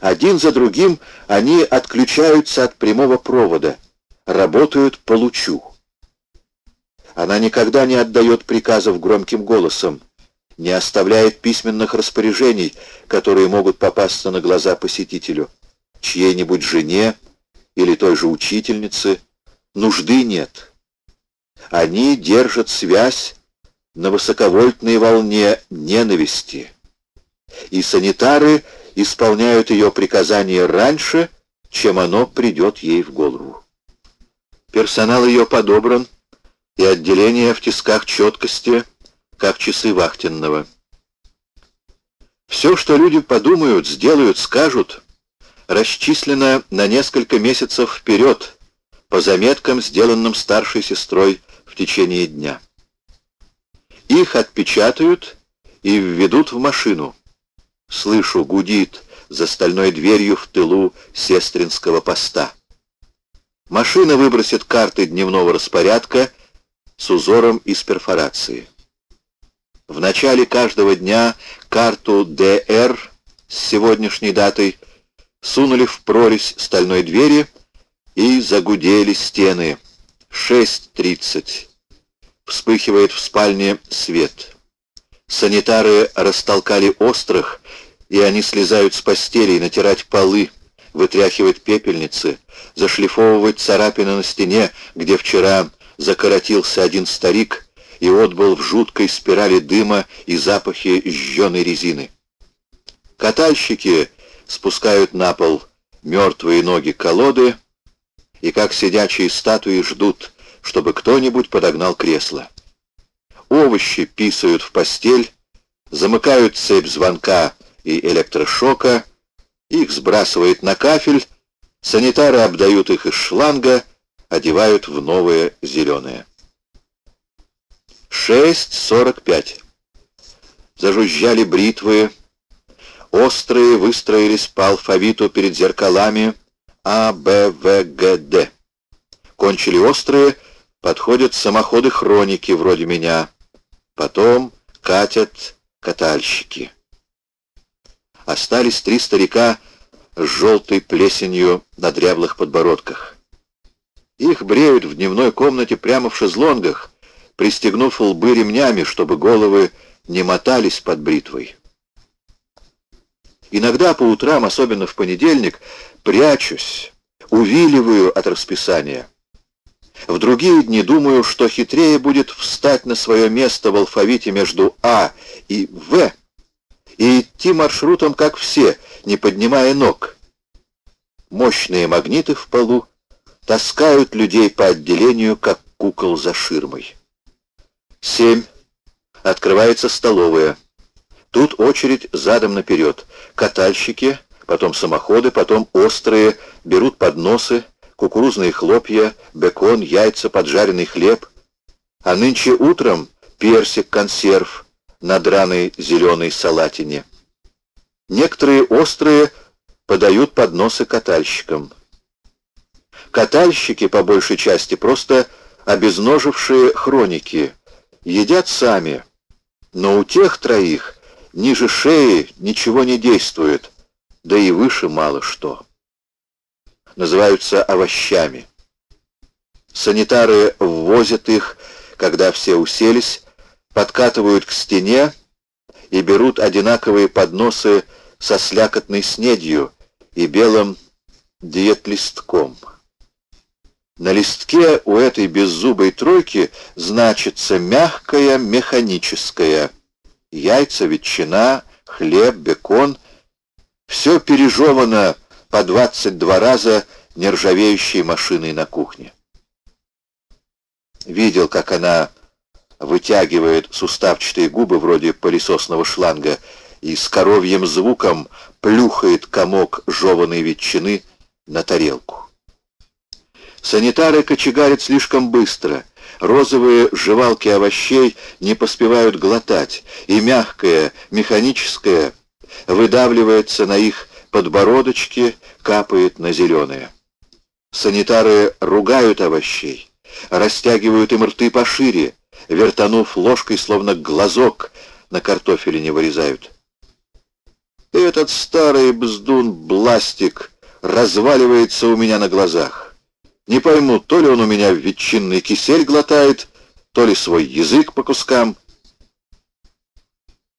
Один за другим они отключаются от прямого провода, работают по лучу. Она никогда не отдает приказов громким голосом, не оставляет письменных распоряжений, которые могут попасться на глаза посетителю, чьей-нибудь жене или той же учительнице. Нужды нет. Они держат связь на высоковольтной волне ненависти. И санитары исполняют ее приказания раньше, чем оно придет ей в голову. Персонал ее подобран, и отделение в тисках четкости, как часы вахтенного. Все, что люди подумают, сделают, скажут, расчислено на несколько месяцев вперед, по заметкам, сделанным старшей сестрой в течение дня. Их отпечатают и введут в машину. Слышу, гудит за стальной дверью в тылу сестринского поста. Машина выбросит карты дневного распорядка с узором из перфорации. В начале каждого дня карту ДР с сегодняшней датой сунули в прорезь стальной двери и загудели стены. 6.30. Вспыхивает в спальне свет. Санитары растолкали острых, и они слезают с постелей, натирать полы, вытряхивать пепельницы, зашлифовывать царапины на стене, где вчера закоротился один старик и отбыл в жуткой спирали дыма и запахе жженой резины. Катальщики спускают на пол мертвые ноги колоды и, как сидячие статуи, ждут, чтобы кто-нибудь подогнал кресло. Овощи писают в постель, замыкают цепь звонка и электрошока, их сбрасывает на кафель, санитары обдают их из шланга, одевают в новое зеленое. 6.45. Зажужжали бритвы, острые выстроились по алфавиту перед зеркалами А, Б, В, Г, Д. Кончили острые, подходят самоходы хроники вроде меня. Потом катят катальщики. Остались три старика с желтой плесенью на дряблых подбородках. Их бреют в дневной комнате прямо в шезлонгах, пристегнув лбы ремнями, чтобы головы не мотались под бритвой. Иногда по утрам, особенно в понедельник, прячусь, увиливаю от расписания. В другие дни думаю, что хитрее будет встать на свое место в алфавите между А и В и идти маршрутом, как все, не поднимая ног. Мощные магниты в полу таскают людей по отделению, как кукол за ширмой. Семь. Открывается столовая. Тут очередь задом наперед. Катальщики, потом самоходы, потом острые, берут подносы, кукурузные хлопья, бекон, яйца, поджаренный хлеб. А нынче утром персик, консерв на драной зеленой салатине. Некоторые острые подают подносы катальщикам. Катальщики, по большей части, просто обезножившие хроники, едят сами, но у тех троих ниже шеи ничего не действует, да и выше мало что. Называются овощами. Санитары ввозят их, когда все уселись, подкатывают к стене и берут одинаковые подносы со слякотной снедью и белым диетлистком. На листке у этой беззубой тройки значится мягкое механическое. Яйца, ветчина, хлеб, бекон. Все пережевано по 22 раза нержавеющей машиной на кухне. Видел, как она вытягивает суставчатые губы вроде пылесосного шланга и с коровьим звуком плюхает комок жеванной ветчины на тарелку. Санитары кочегарят слишком быстро. Розовые жевалки овощей не поспевают глотать, и мягкое, механическое выдавливается на их подбородочки, капает на зеленое. Санитары ругают овощей, растягивают им рты пошире, вертанув ложкой, словно глазок на картофеле не вырезают. Этот старый бздун Бластик разваливается у меня на глазах. Не пойму, то ли он у меня ветчинный кисель глотает, то ли свой язык по кускам.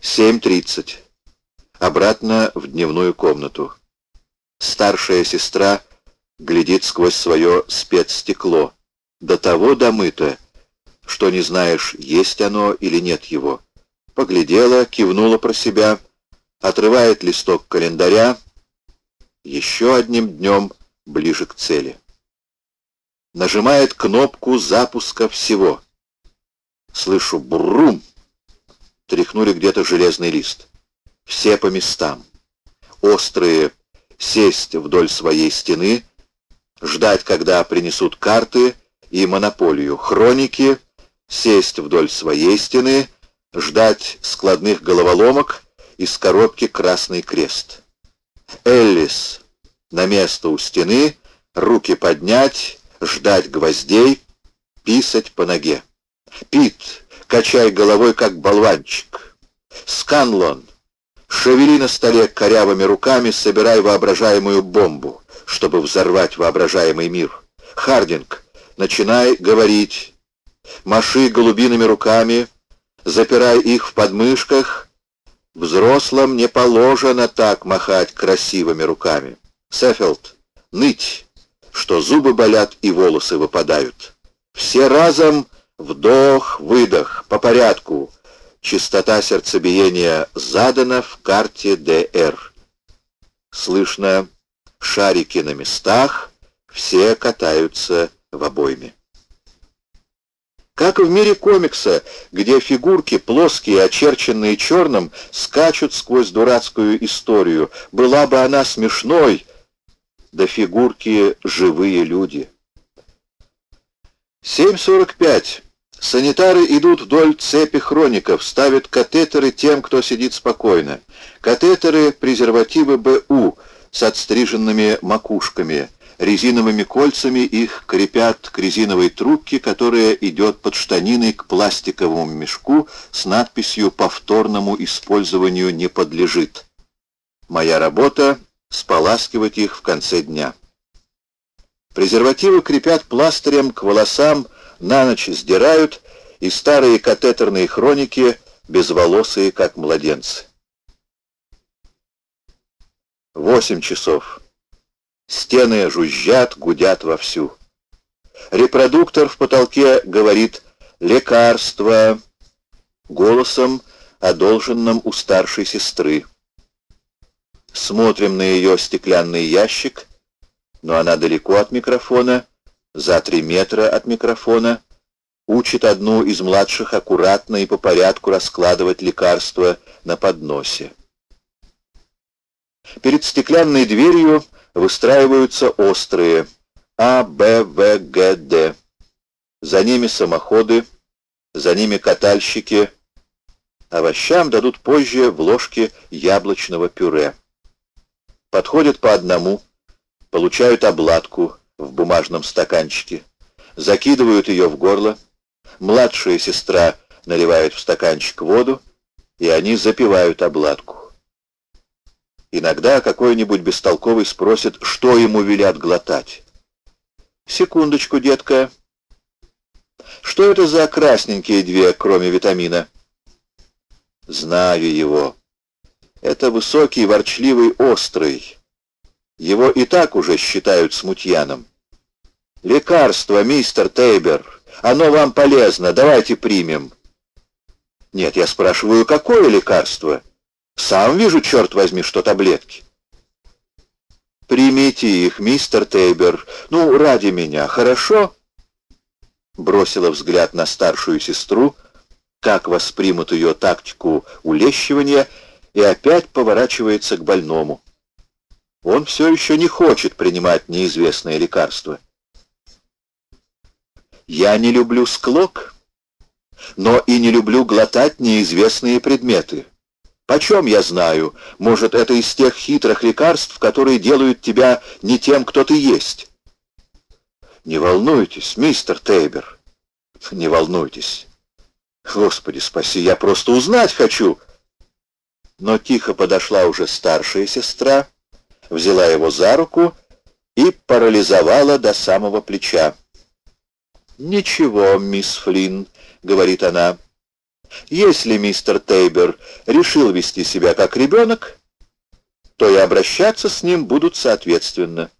7.30. Обратно в дневную комнату. Старшая сестра глядит сквозь свое спецстекло. До того домыто, что не знаешь, есть оно или нет его. Поглядела, кивнула про себя, отрывает листок календаря, еще одним днем ближе к цели. Нажимает кнопку запуска всего. Слышу брум. Тряхнули где-то железный лист. Все по местам. Острые сесть вдоль своей стены, ждать, когда принесут карты и монополию. Хроники сесть вдоль своей стены, ждать складных головоломок из коробки «Красный крест». Эллис на место у стены, руки поднять, ждать гвоздей, писать по ноге. Пит, качай головой, как болванчик. Сканлон, шевели на столе корявыми руками, собирай воображаемую бомбу, чтобы взорвать воображаемый мир. Хардинг, начинай говорить. Маши голубиными руками, запирай их в подмышках. Взрослым не положено так махать красивыми руками. Сеффилд, ныть, что зубы болят и волосы выпадают. Все разом вдох, выдох, по порядку. Частота сердцебиения задана в карте ДР. Слышно шарики на местах, все катаются в обойме. Как в мире комикса, где фигурки, плоские, очерченные черным, скачут сквозь дурацкую историю. Была бы она смешной, да фигурки — живые люди. 7.45. Санитары идут вдоль цепи хроников, ставят катетеры тем, кто сидит спокойно. Катетеры — презервативы БУ с отстриженными макушками — резиновыми кольцами их крепят к резиновой трубке, которая идет под штаниной к пластиковому мешку с надписью «Повторному использованию не подлежит». Моя работа — споласкивать их в конце дня. Презервативы крепят пластырем к волосам, на ночь сдирают, и старые катетерные хроники безволосые, как младенцы. Восемь часов. Стены жужжат, гудят вовсю. Репродуктор в потолке говорит «лекарство» голосом, одолженным у старшей сестры. Смотрим на ее стеклянный ящик, но она далеко от микрофона, за три метра от микрофона, учит одну из младших аккуратно и по порядку раскладывать лекарства на подносе. Перед стеклянной дверью выстраиваются острые А, Б, В, Г, Д. За ними самоходы, за ними катальщики. Овощам дадут позже в ложке яблочного пюре. Подходят по одному, получают обладку в бумажном стаканчике, закидывают ее в горло. Младшая сестра наливает в стаканчик воду, и они запивают обладку. Иногда какой-нибудь бестолковый спросит, что ему велят глотать. «Секундочку, детка. Что это за красненькие две, кроме витамина?» «Знаю его. Это высокий, ворчливый, острый. Его и так уже считают смутьяном. Лекарство, мистер Тейбер. Оно вам полезно. Давайте примем». «Нет, я спрашиваю, какое лекарство?» Сам вижу, черт возьми, что таблетки. Примите их, мистер Тейбер. Ну, ради меня, хорошо? Бросила взгляд на старшую сестру, как воспримут ее тактику улещивания, и опять поворачивается к больному. Он все еще не хочет принимать неизвестное лекарство. Я не люблю склок, но и не люблю глотать неизвестные предметы. Почем я знаю? Может, это из тех хитрых лекарств, которые делают тебя не тем, кто ты есть? Не волнуйтесь, мистер Тейбер. Не волнуйтесь. Господи, спаси, я просто узнать хочу. но тихо подошла уже старшая сестра, взяла его за руку и парализовала до самого плеча. «Ничего, мисс Флинн», — говорит она, — «если мистер Тейбер решил вести себя как ребенок, то и обращаться с ним будут соответственно.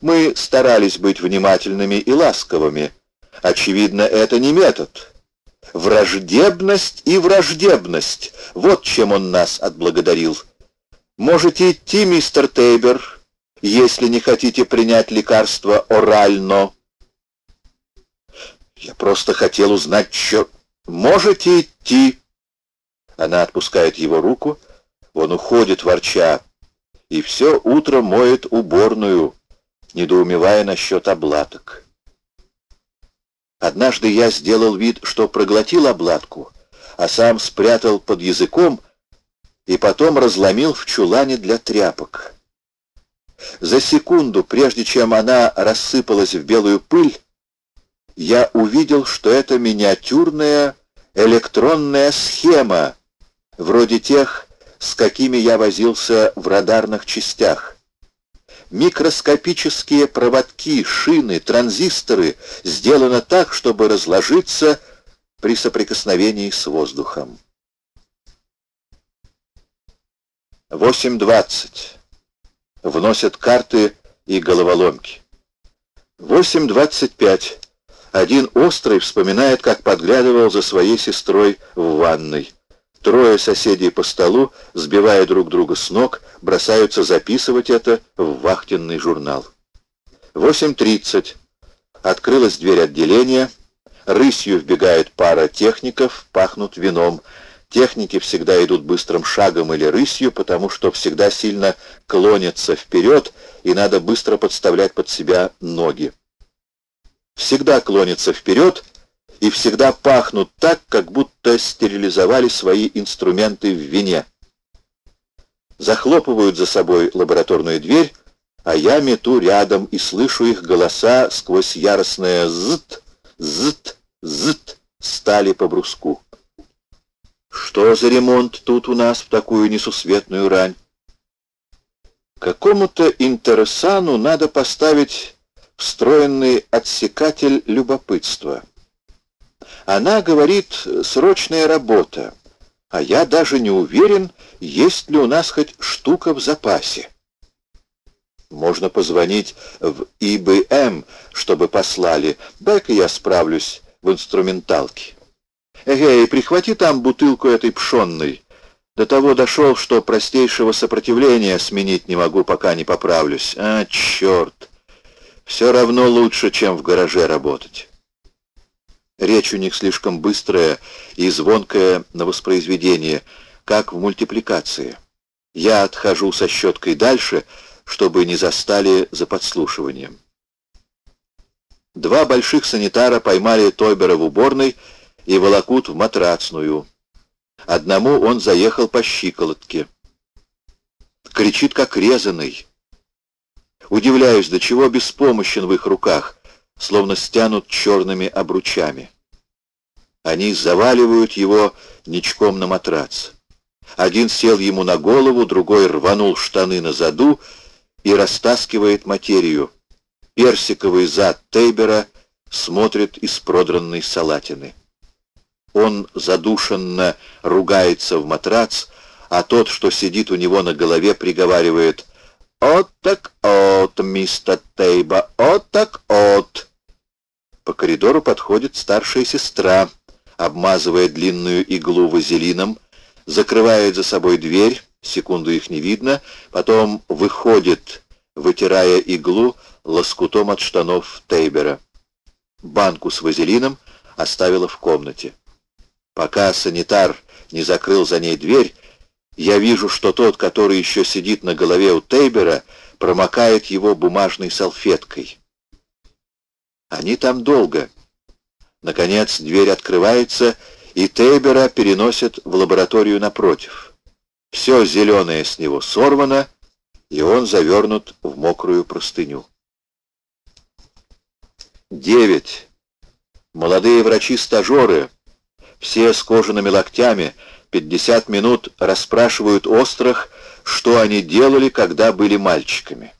Мы старались быть внимательными и ласковыми. Очевидно, это не метод. Враждебность и враждебность — вот чем он нас отблагодарил. Можете идти, мистер Тейбер, если не хотите принять лекарство орально. Я просто хотел узнать, что... Можете идти. Она отпускает его руку, он уходит, ворча, и все утро моет уборную, недоумевая насчет облаток. Однажды я сделал вид, что проглотил обладку, а сам спрятал под языком и потом разломил в чулане для тряпок. За секунду, прежде чем она рассыпалась в белую пыль, я увидел, что это миниатюрная электронная схема, вроде тех, с какими я возился в радарных частях. Микроскопические проводки, шины, транзисторы сделаны так, чтобы разложиться при соприкосновении с воздухом. 8.20. Вносят карты и головоломки. 8.25. Один острый вспоминает, как подглядывал за своей сестрой в ванной. Трое соседей по столу, сбивая друг друга с ног, бросаются записывать это в вахтенный журнал. 8.30. Открылась дверь отделения. Рысью вбегает пара техников, пахнут вином. Техники всегда идут быстрым шагом или рысью, потому что всегда сильно клонятся вперед, и надо быстро подставлять под себя ноги. Всегда клонятся вперед, и всегда пахнут так, как будто стерилизовали свои инструменты в вине. Захлопывают за собой лабораторную дверь, а я мету рядом и слышу их голоса сквозь яростное «зт», «зт», «зт» стали по бруску. Что за ремонт тут у нас в такую несусветную рань? Какому-то интересану надо поставить встроенный отсекатель любопытства. Она говорит «срочная работа», а я даже не уверен, есть ли у нас хоть штука в запасе. Можно позвонить в ИБМ, чтобы послали. Дай-ка я справлюсь в инструменталке. Эгей, прихвати там бутылку этой пшенной. До того дошел, что простейшего сопротивления сменить не могу, пока не поправлюсь. А, черт! Все равно лучше, чем в гараже работать. Речь у них слишком быстрая и звонкая на воспроизведение, как в мультипликации. Я отхожу со щеткой дальше, чтобы не застали за подслушиванием. Два больших санитара поймали Тойбера в уборной и волокут в матрацную. Одному он заехал по щиколотке. Кричит, как резанный. Удивляюсь, до чего беспомощен в их руках, словно стянут черными обручами. Они заваливают его ничком на матрац. Один сел ему на голову, другой рванул штаны на заду и растаскивает материю. Персиковый зад Тейбера смотрит из продранной салатины. Он задушенно ругается в матрац, а тот, что сидит у него на голове, приговаривает «От так от, мистер Тейба, от так от». По коридору подходит старшая сестра, обмазывая длинную иглу вазелином, закрывает за собой дверь, секунду их не видно, потом выходит, вытирая иглу лоскутом от штанов Тейбера. Банку с вазелином оставила в комнате. Пока санитар не закрыл за ней дверь, я вижу, что тот, который еще сидит на голове у Тейбера, промокает его бумажной салфеткой. Они там долго. Наконец дверь открывается, и Тейбера переносят в лабораторию напротив. Все зеленое с него сорвано, и он завернут в мокрую простыню. Девять. Молодые врачи-стажеры, все с кожаными локтями, 50 минут расспрашивают острых, что они делали, когда были мальчиками.